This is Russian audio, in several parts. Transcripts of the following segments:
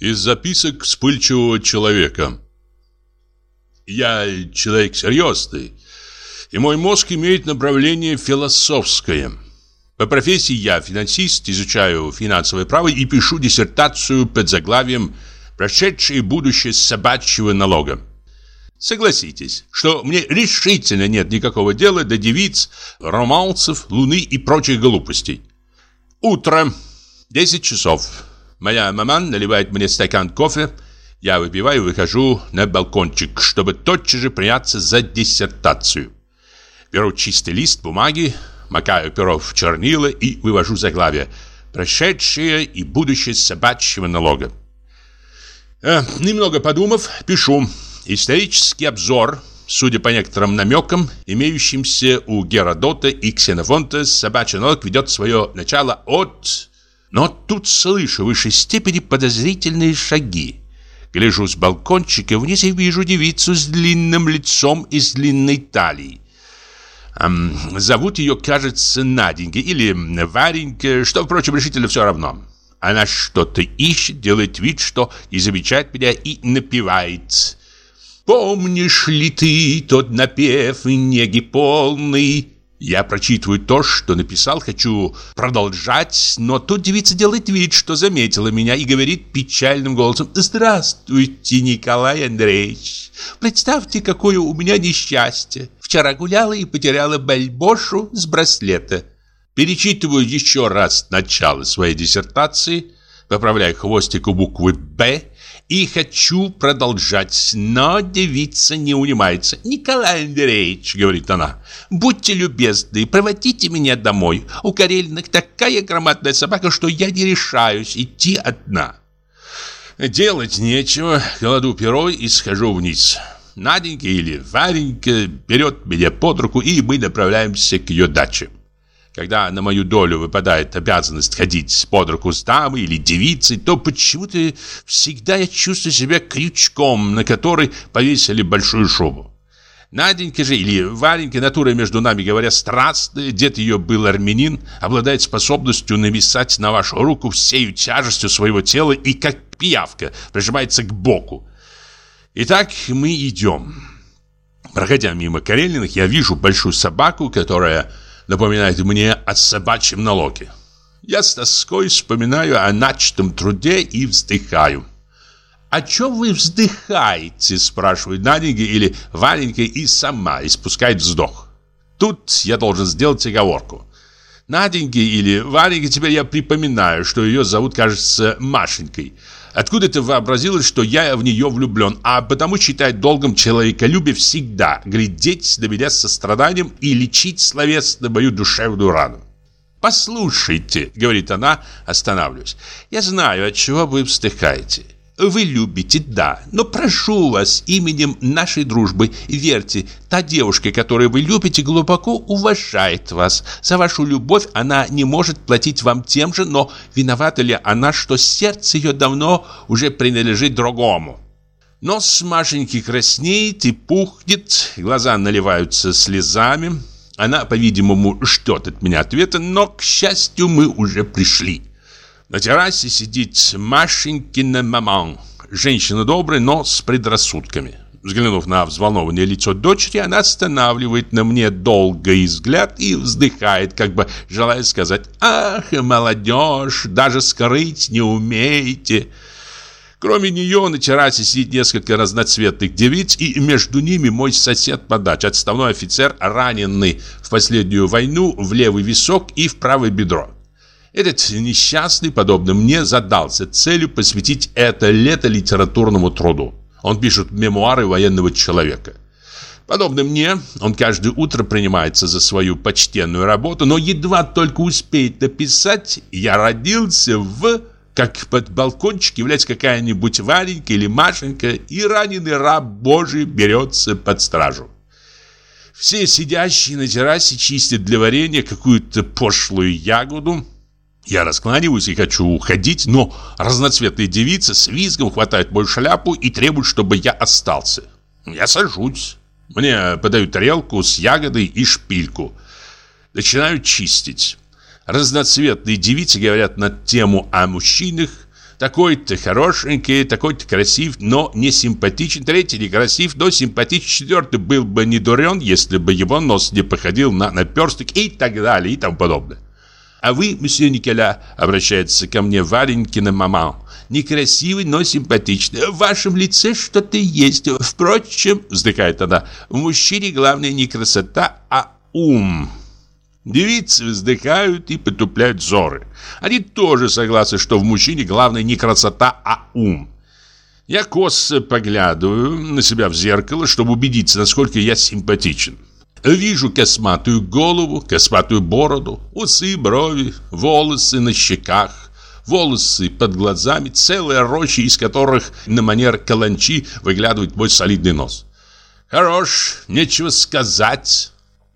Из записок вспыльчивого человека. Я человек серьезный, и мой мозг имеет направление философское. По профессии я финансист, изучаю финансовое право и пишу диссертацию под заглавием «Прошедшее будущее собачьего налога». Согласитесь, что мне решительно нет никакого дела до девиц, романсов, луны и прочих глупостей. Утро, 10 часов. Моя маман наливает мне стакан кофе. Я выпиваю и выхожу на балкончик, чтобы тотчас же приняться за диссертацию. Беру чистый лист бумаги, макаю перо в чернила и вывожу заглавие «Прошедшее и будущее собачьего налога». Э, немного подумав, пишу «Исторический обзор» Судя по некоторым намекам, имеющимся у Геродота и Ксенофонта, собачий налог ведет свое начало от... Но тут слышу в высшей степени подозрительные шаги. Гляжу с балкончика вниз и вижу девицу с длинным лицом и с длинной талией. Эм, зовут ее, кажется, Наденька или Варенька, что, впрочем, решительно все равно. Она что-то ищет, делает вид, что не замечает меня и напевает. «Помнишь ли ты тот напев неги полный?» Я прочитываю то, что написал, хочу продолжать, но тут девица делает вид, что заметила меня и говорит печальным голосом «Здравствуйте, Николай Андреевич! Представьте, какое у меня несчастье! Вчера гуляла и потеряла бальбошу с браслета». Перечитываю еще раз начало своей диссертации, поправляю хвостик у буквы «Б» и хочу продолжать, но девица не унимается. «Николай Андреевич», — говорит она, — «будьте любезны, проводите меня домой. У Карельных такая громадная собака, что я не решаюсь идти одна». Делать нечего, кладу перо и схожу вниз. Наденька или Варенька берет меня под руку, и мы направляемся к ее даче. Когда на мою долю выпадает обязанность ходить под руку с дамой или девицей, то почему-то всегда я чувствую себя крючком, на который повесили большую шубу. Наденька же или Варенька, натура между нами говоря страстная, дед ее был армянин, обладает способностью нависать на вашу руку всею тяжестью своего тела и как пиявка прижимается к боку. Итак, мы идем. Проходя мимо Карелиных, я вижу большую собаку, которая напоминает мне о собачьем налоге. Я с тоской вспоминаю о начатом труде и вздыхаю. «О чем вы вздыхаете?» – спрашивает Наденька или Варенька и сама испускает вздох. Тут я должен сделать оговорку. Наденьке или Вареньке теперь я припоминаю, что ее зовут, кажется, Машенькой – Откуда ты вообразилось, что я в нее влюблен, а потому считает долгом человеколюбия всегда глядеть на меня со страданием и лечить словесно мою душевную рану. «Послушайте», — говорит она, останавливаясь, — «я знаю, от чего вы вздыхаете. Вы любите, да, но прошу вас именем нашей дружбы, верьте, та девушка, которую вы любите, глубоко уважает вас. За вашу любовь она не может платить вам тем же, но виновата ли она, что сердце ее давно уже принадлежит другому? Нос Машеньки краснеет и пухнет, глаза наливаются слезами. Она, по-видимому, ждет от меня ответа, но, к счастью, мы уже пришли. На террасе сидит Машенькина маман. Женщина добрая, но с предрассудками. Взглянув на взволнованное лицо дочери, она останавливает на мне долгий взгляд и вздыхает, как бы желая сказать «Ах, молодежь, даже скрыть не умеете». Кроме нее на террасе сидит несколько разноцветных девиц, и между ними мой сосед по даче, отставной офицер, раненый в последнюю войну в левый висок и в правое бедро. Этот несчастный, подобно мне, задался целью посвятить это лето литературному труду. Он пишет мемуары военного человека. Подобно мне, он каждое утро принимается за свою почтенную работу, но едва только успеет написать «Я родился в...» как под балкончик является какая-нибудь Варенька или Машенька, и раненый раб Божий берется под стражу. Все сидящие на террасе чистят для варенья какую-то пошлую ягоду, я раскланиваюсь и хочу уходить, но разноцветные девицы с визгом хватают мою шляпу и требуют, чтобы я остался. Я сажусь. Мне подают тарелку с ягодой и шпильку. Начинаю чистить. Разноцветные девицы говорят на тему о мужчинах, Такой-то хорошенький, такой-то красив, но не симпатичен. Третий некрасив, но симпатичен. Четвертый был бы не дурен, если бы его нос не походил на наперсток и так далее и тому подобное. А вы, месье Николя, обращается ко мне Варенькина мама, некрасивый, но симпатичный. В вашем лице что-то есть. Впрочем, вздыхает она, в мужчине главное не красота, а ум. Девицы вздыхают и потупляют взоры. Они тоже согласны, что в мужчине главное не красота, а ум. Я косо поглядываю на себя в зеркало, чтобы убедиться, насколько я симпатичен. Вижу косматую голову, косматую бороду, усы, брови, волосы на щеках, волосы под глазами, целая роща, из которых на манер каланчи выглядывает мой солидный нос. Хорош, нечего сказать.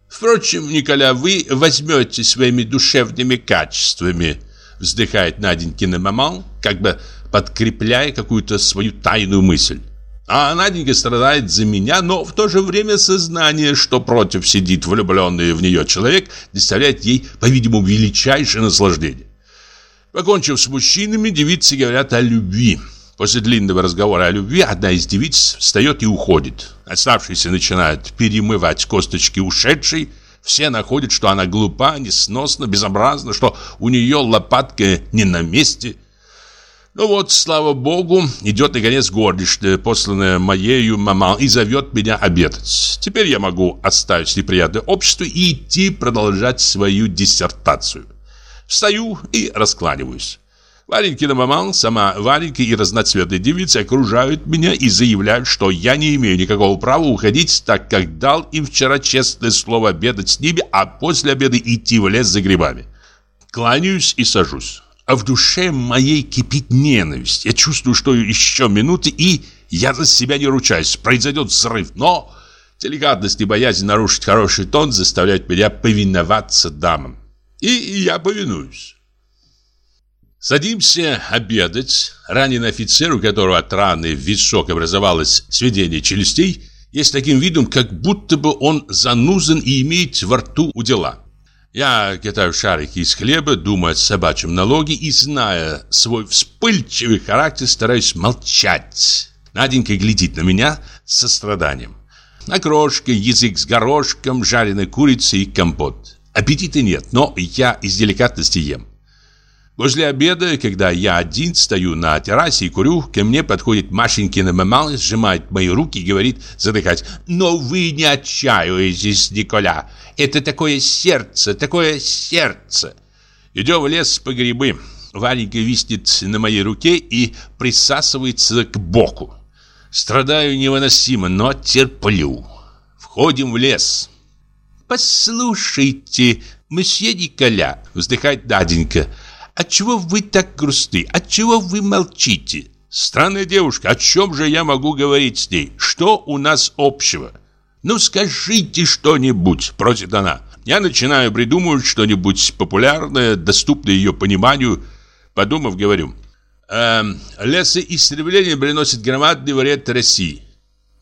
Впрочем, Николя, вы возьмете своими душевными качествами, вздыхает Наденькина маман, как бы подкрепляя какую-то свою тайную мысль. А Наденька страдает за меня, но в то же время сознание, что против сидит влюбленный в нее человек, доставляет ей, по-видимому, величайшее наслаждение. Покончив с мужчинами, девицы говорят о любви. После длинного разговора о любви одна из девиц встает и уходит. Оставшиеся начинают перемывать косточки ушедшей. Все находят, что она глупа, несносна, безобразна, что у нее лопатка не на месте. Ну вот, слава богу, идет наконец горничная, посланная моею мама, и зовет меня обедать. Теперь я могу оставить неприятное общество и идти продолжать свою диссертацию. Встаю и раскланиваюсь. Варенькина маман, сама Варенька и разноцветные девицы окружают меня и заявляют, что я не имею никакого права уходить, так как дал им вчера честное слово обедать с ними, а после обеда идти в лес за грибами. Кланяюсь и сажусь. А в душе моей кипит ненависть. Я чувствую, что еще минуты, и я за себя не ручаюсь. Произойдет взрыв, но деликатность и боязнь нарушить хороший тон заставляют меня повиноваться дамам. И я повинуюсь. Садимся обедать. Раненый офицер, у которого от раны в висок образовалось сведение челюстей, есть таким видом, как будто бы он занузан и имеет во рту у дела. Я катаю шарики из хлеба, думаю о собачьем налоге и, зная свой вспыльчивый характер, стараюсь молчать. Наденька глядит на меня с состраданием. Окрошка, язык с горошком, жареная курица и компот. Аппетита нет, но я из деликатности ем. После обеда, когда я один стою на террасе и курю, ко мне подходит Машенькина мама, сжимает мои руки и говорит, задыхаясь, «Но вы не отчаиваетесь, Николя, это такое сердце, такое сердце!» Идем в лес по грибы. Варенька виснет на моей руке и присасывается к боку. Страдаю невыносимо, но терплю. Входим в лес. «Послушайте, месье Николя», — вздыхает Наденька, — Отчего вы так грустны? Отчего вы молчите? Странная девушка, о чем же я могу говорить с ней? Что у нас общего? Ну скажите что-нибудь, просит она. Я начинаю придумывать что-нибудь популярное, доступное ее пониманию. Подумав, говорю. Эм, лесоисстребление приносит громадный вред России.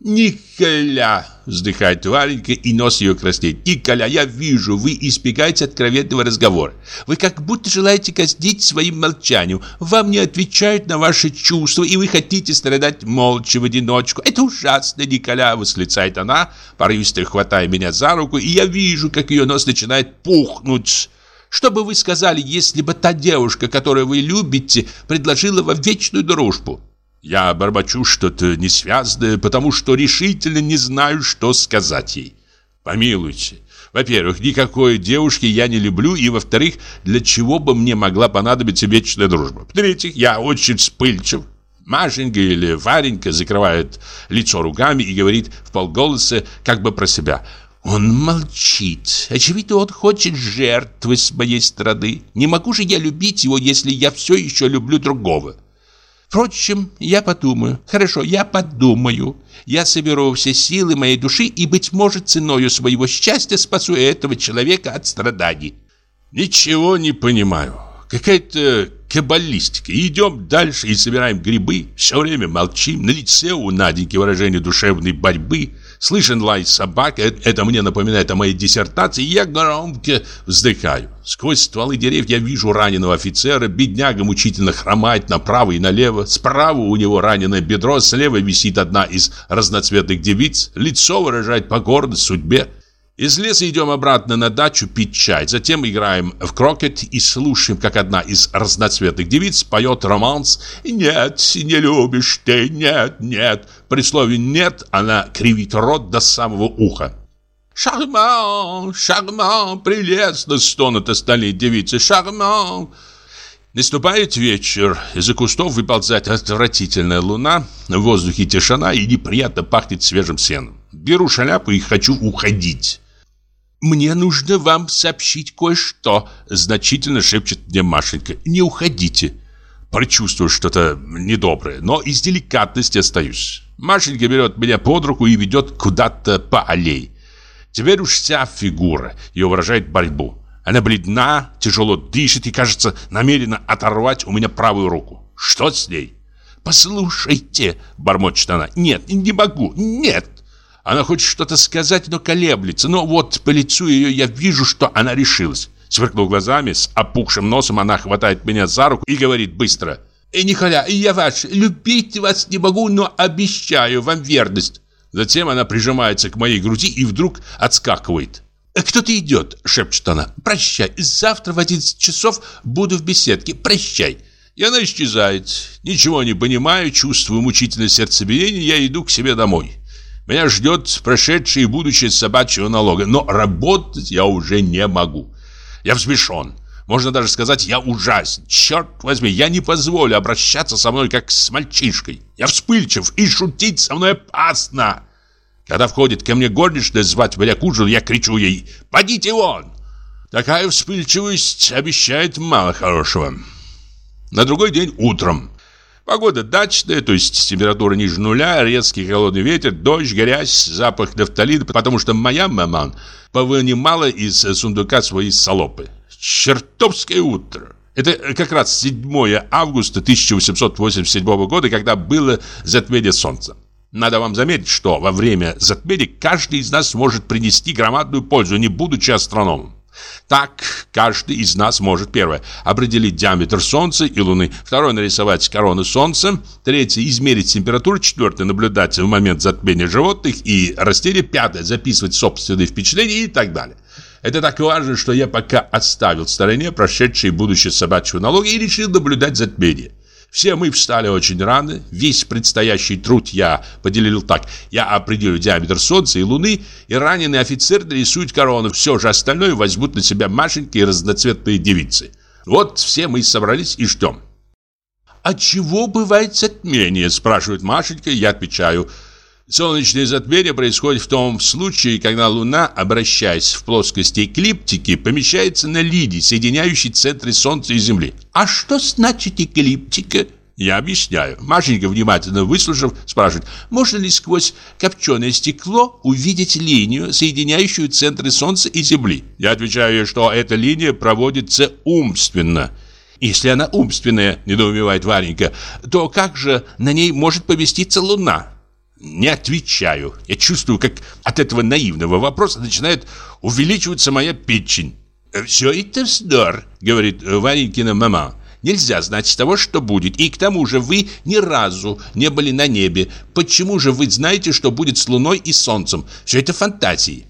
«Николя!» – вздыхает Варенька, и нос ее краснеет. «Николя, я вижу, вы избегаете откровенного разговора. Вы как будто желаете казнить своим молчанием. Вам не отвечают на ваши чувства, и вы хотите страдать молча в одиночку. Это ужасно, Николя!» – восклицает она, порывисто хватая меня за руку, и я вижу, как ее нос начинает пухнуть. Что бы вы сказали, если бы та девушка, которую вы любите, предложила вам вечную дружбу? Я бормочу что-то несвязное, потому что решительно не знаю, что сказать ей. Помилуйте. Во-первых, никакой девушки я не люблю, и во-вторых, для чего бы мне могла понадобиться вечная дружба? В-третьих, я очень вспыльчив. Машенька или Варенька закрывает лицо руками и говорит в полголоса, как бы про себя. Он молчит. Очевидно, он хочет жертвы с моей стороны. Не могу же я любить его, если я все еще люблю другого. Впрочем, я подумаю. Хорошо, я подумаю. Я соберу все силы моей души и, быть может, ценою своего счастья спасу этого человека от страданий. Ничего не понимаю. Какая-то каббалистика. Идем дальше и собираем грибы. Все время молчим. На лице у Наденьки выражение душевной борьбы. Слышен лай собак, э, это мне напоминает о моей диссертации, я громко вздыхаю. Сквозь стволы деревьев я вижу раненого офицера, бедняга мучительно хромает направо и налево. Справа у него раненое бедро, слева висит одна из разноцветных девиц. Лицо выражает покорность судьбе. Из леса идем обратно на дачу пить чай. Затем играем в крокет и слушаем, как одна из разноцветных девиц поет романс «Нет, не любишь ты, нет, нет». При слове «нет» она кривит рот до самого уха. «Шарман, шарман, прелестно!» — стонут остальные девицы. «Шарман!» Наступает вечер, из-за кустов выползает отвратительная луна, в воздухе тишина и неприятно пахнет свежим сеном. Беру шляпу и хочу уходить. «Мне нужно вам сообщить кое-что», — значительно шепчет мне Машенька. «Не уходите». Прочувствую что-то недоброе, но из деликатности остаюсь. Машенька берет меня под руку и ведет куда-то по аллее. Теперь уж вся фигура ее выражает борьбу. Она бледна, тяжело дышит и, кажется, намерена оторвать у меня правую руку. Что с ней? «Послушайте», — бормочет она, — «нет, не могу, нет». Она хочет что-то сказать, но колеблется. Но вот по лицу ее я вижу, что она решилась. Сверкнув глазами, с опухшим носом она хватает меня за руку и говорит быстро. «Э, «Николя, я ваш, любить вас не могу, но обещаю вам верность». Затем она прижимается к моей груди и вдруг отскакивает. «Э, «Кто-то идет», — шепчет она. «Прощай, завтра в 11 часов буду в беседке. Прощай». И она исчезает. Ничего не понимаю, чувствую мучительное сердцебиение, я иду к себе домой. Меня ждет прошедшее и будущее собачьего налога, но работать я уже не могу. Я взбешен. Можно даже сказать, я ужасен. Черт возьми, я не позволю обращаться со мной, как с мальчишкой. Я вспыльчив, и шутить со мной опасно. Когда входит ко мне горничная звать меня к ужину, я кричу ей «Подите вон!». Такая вспыльчивость обещает мало хорошего. На другой день утром Погода дачная, то есть температура ниже нуля, резкий холодный ветер, дождь, грязь, запах нафталина, потому что моя маман повынимала из сундука свои салопы. Чертовское утро! Это как раз 7 августа 1887 года, когда было затмение солнца. Надо вам заметить, что во время затмения каждый из нас может принести громадную пользу, не будучи астрономом. Так, каждый из нас может, первое, определить диаметр Солнца и Луны, второе, нарисовать корону Солнца, третье, измерить температуру, четвертое, наблюдать в момент затмения животных и растений, пятое, записывать собственные впечатления и так далее. Это так важно, что я пока оставил в стороне прошедшие будущее собачьего налога и решил наблюдать затмение. Все мы встали очень рано. Весь предстоящий труд я поделил так. Я определю диаметр Солнца и Луны, и раненый офицер нарисует корону. Все же остальное возьмут на себя Машеньки и разноцветные девицы. Вот все мы собрались и ждем. «А чего бывает затмение?» – спрашивает Машенька, я отвечаю – Солнечное затмение происходит в том случае, когда Луна, обращаясь в плоскости эклиптики, помещается на линии, соединяющей центры Солнца и Земли. А что значит эклиптика? Я объясняю. Машенька, внимательно выслушав, спрашивает, можно ли сквозь копченое стекло увидеть линию, соединяющую центры Солнца и Земли? Я отвечаю, что эта линия проводится умственно. Если она умственная, недоумевает Варенька, то как же на ней может поместиться Луна? Не отвечаю. Я чувствую, как от этого наивного вопроса начинает увеличиваться моя печень. «Все это вздор», — говорит Варенькина мама. «Нельзя знать того, что будет. И к тому же вы ни разу не были на небе. Почему же вы знаете, что будет с Луной и Солнцем? Все это фантазии».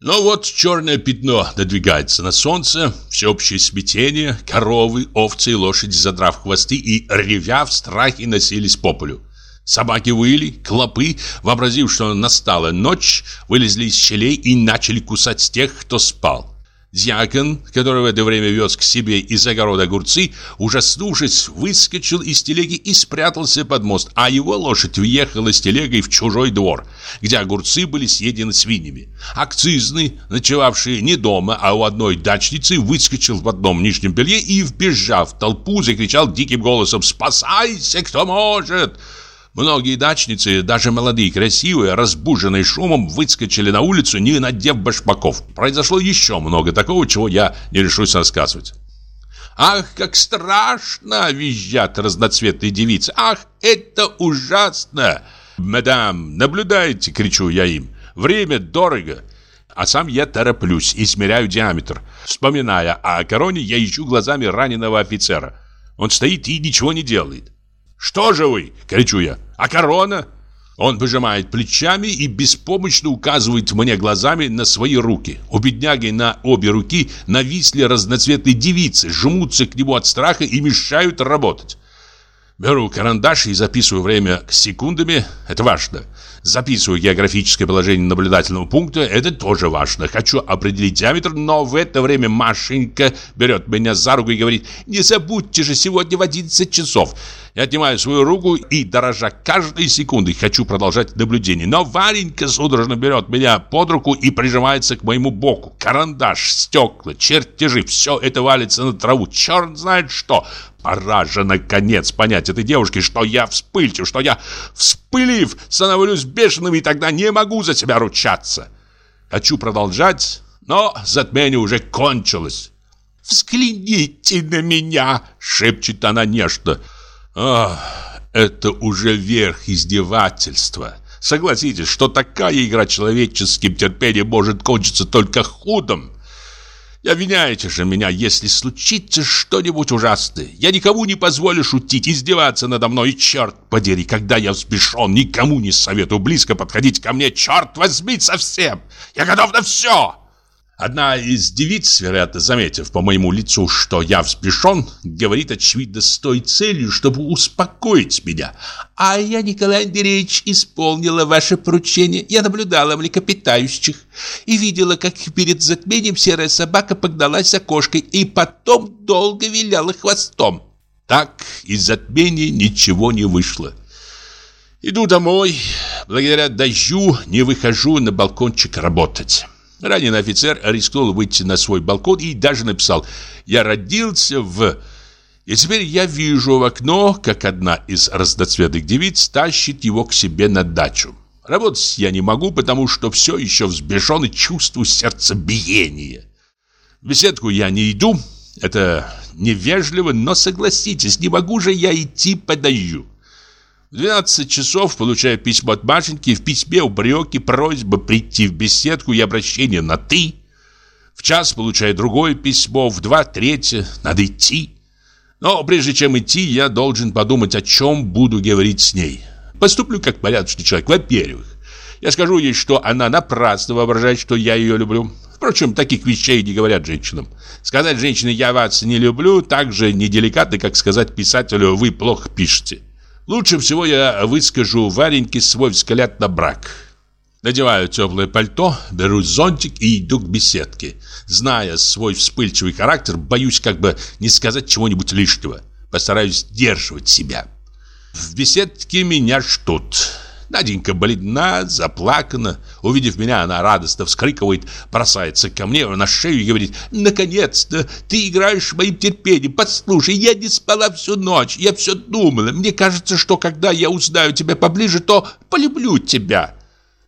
Но вот черное пятно надвигается на солнце, всеобщее смятение, коровы, овцы и лошади, задрав хвосты и ревя в страхе носились по полю. Собаки выли, клопы, вообразив, что настала ночь, вылезли из щелей и начали кусать тех, кто спал. Дьякон, который в это время вез к себе из огорода огурцы, ужаснувшись, выскочил из телеги и спрятался под мост, а его лошадь въехала с телегой в чужой двор, где огурцы были съедены свиньями. Акцизный, ночевавший не дома, а у одной дачницы, выскочил в одном нижнем белье и, вбежав в толпу, закричал диким голосом «Спасайся, кто может!» Многие дачницы, даже молодые, красивые, разбуженные шумом, выскочили на улицу, не надев башмаков. Произошло еще много такого, чего я не решусь рассказывать. «Ах, как страшно!» – визжат разноцветные девицы. «Ах, это ужасно!» «Мадам, наблюдайте!» – кричу я им. Время дорого. А сам я тороплюсь, измеряю диаметр. Вспоминая о короне, я ищу глазами раненого офицера. Он стоит и ничего не делает. «Что же вы?» — кричу я. «А корона?» Он пожимает плечами и беспомощно указывает мне глазами на свои руки. У бедняги на обе руки нависли разноцветные девицы, жмутся к нему от страха и мешают работать. Беру карандаш и записываю время секундами. Это важно. Записываю географическое положение наблюдательного пункта. Это тоже важно. Хочу определить диаметр, но в это время Машенька берет меня за руку и говорит «Не забудьте же, сегодня в 11 часов». Я отнимаю свою руку и, дорожа каждой секундой, хочу продолжать наблюдение. Но Варенька судорожно берет меня под руку и прижимается к моему боку. Карандаш, стекла, чертежи, все это валится на траву. Черт знает что. Пора же, наконец, понять этой девушке, что я вспыльчив, что я, вспылив, становлюсь бешеным и тогда не могу за себя ручаться. Хочу продолжать, но затмение уже кончилось. «Взгляните на меня!» — шепчет она нежно. Ах, это уже верх издевательства. Согласитесь, что такая игра человеческим терпением может кончиться только худом. И обвиняете же меня, если случится что-нибудь ужасное. Я никому не позволю шутить, издеваться надо мной. И черт подери, когда я взбешен, никому не советую близко подходить ко мне. Черт возьми совсем! Я готов на все!» Одна из девиц, вероятно, заметив по моему лицу, что я взбешен, говорит, очевидно, с той целью, чтобы успокоить меня. «А я, Николай Андреевич, исполнила ваше поручение. Я наблюдала млекопитающих и видела, как перед затмением серая собака погналась за кошкой и потом долго виляла хвостом». Так из затмения ничего не вышло. Иду домой. Благодаря дождю не выхожу на балкончик работать. Раненый офицер рискнул выйти на свой балкон и даже написал «Я родился в...» И теперь я вижу в окно, как одна из разноцветных девиц тащит его к себе на дачу. Работать я не могу, потому что все еще взбешен и чувствую сердцебиение. В беседку я не иду, это невежливо, но согласитесь, не могу же я идти по дождю. В 12 часов получаю письмо от Машеньки, в письме упреки, просьба прийти в беседку и обращение на «ты». В час получаю другое письмо, в два третье, надо идти. Но прежде чем идти, я должен подумать, о чем буду говорить с ней. Поступлю как порядочный человек. Во-первых, я скажу ей, что она напрасно воображает, что я ее люблю. Впрочем, таких вещей не говорят женщинам. Сказать женщине «я вас не люблю» так же неделикатно, как сказать писателю «вы плохо пишете». Лучше всего я выскажу Вареньке свой взгляд на брак. Надеваю теплое пальто, беру зонтик и иду к беседке. Зная свой вспыльчивый характер, боюсь как бы не сказать чего-нибудь лишнего. Постараюсь сдерживать себя. В беседке меня ждут. Наденька бледна, заплакана. Увидев меня, она радостно вскрикивает, бросается ко мне на шею и говорит «Наконец-то! Ты играешь моим терпением! Послушай, я не спала всю ночь, я все думала. Мне кажется, что когда я узнаю тебя поближе, то полюблю тебя».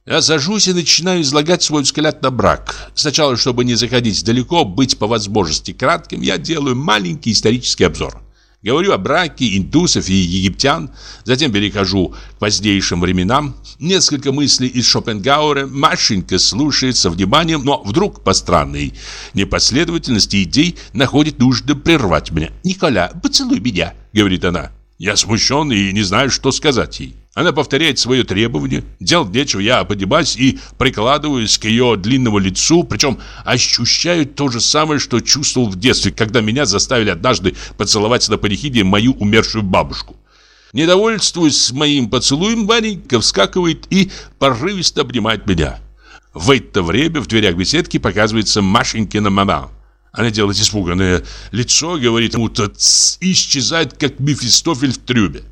Я сажусь и начинаю излагать свой взгляд на брак. Сначала, чтобы не заходить далеко, быть по возможности кратким, я делаю маленький исторический обзор. Говорю о браке индусов и египтян, затем перехожу к позднейшим временам. Несколько мыслей из Шопенгауэра Машенька слушает со вниманием, но вдруг по странной непоследовательности идей находит нужно прервать меня. «Николя, поцелуй меня», — говорит она. Я смущен и не знаю, что сказать ей. Она повторяет свое требование. Делать нечего, я поднимаюсь и прикладываюсь к ее длинному лицу, причем ощущаю то же самое, что чувствовал в детстве, когда меня заставили однажды поцеловать на панихиде мою умершую бабушку. Недовольствуясь моим поцелуем, Ваненька вскакивает и порывисто обнимает меня. В это время в дверях беседки показывается Машенькина мама. Она делает испуганное лицо, говорит ему-то исчезает, как Мефистофель в трюбе.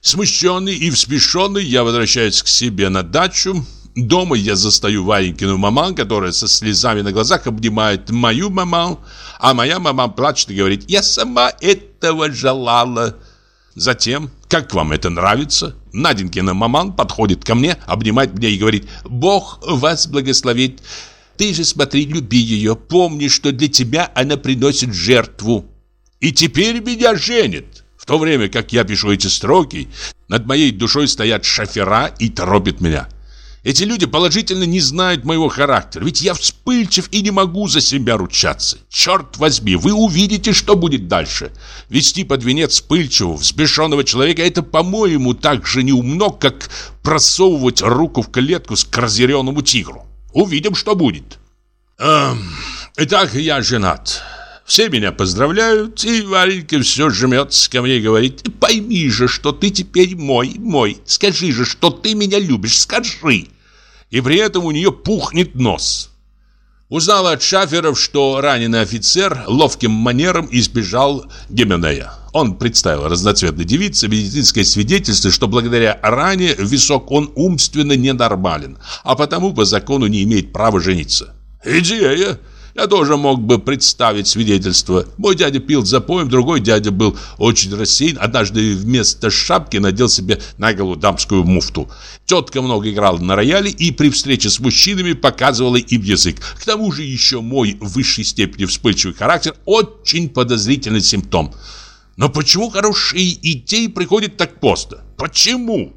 Смущенный и вспешенный я возвращаюсь к себе на дачу. Дома я застаю Варенькину маман, которая со слезами на глазах обнимает мою маман, а моя мама плачет и говорит «Я сама этого желала». Затем, как вам это нравится, Наденькина маман подходит ко мне, обнимает меня и говорит «Бог вас благословит». Ты же смотри, люби ее, помни, что для тебя она приносит жертву. И теперь меня женит. В то время, как я пишу эти строки, над моей душой стоят шофера и торопят меня. Эти люди положительно не знают моего характера, ведь я вспыльчив и не могу за себя ручаться. Черт возьми, вы увидите, что будет дальше. Вести под венец вспыльчивого, взбешенного человека – это, по-моему, так же неумно, как просовывать руку в клетку с разъяренному тигру. Увидим, что будет. Эм, итак, я женат. Все меня поздравляют, и Варенька все жмется ко мне и говорит, «Пойми же, что ты теперь мой, мой. Скажи же, что ты меня любишь, скажи!» И при этом у нее пухнет нос. Узнала от шаферов, что раненый офицер ловким манером избежал Гименея. Он представил разноцветной девице медицинское свидетельство, что благодаря ране в висок он умственно ненормален, а потому по закону не имеет права жениться. Идея! Я тоже мог бы представить свидетельство. Мой дядя пил запоем, другой дядя был очень рассеян. Однажды вместо шапки надел себе на голову дамскую муфту. Тетка много играла на рояле и при встрече с мужчинами показывала им язык. К тому же еще мой в высшей степени вспыльчивый характер очень подозрительный симптом. Но почему хорошие идеи приходят так поздно? Почему?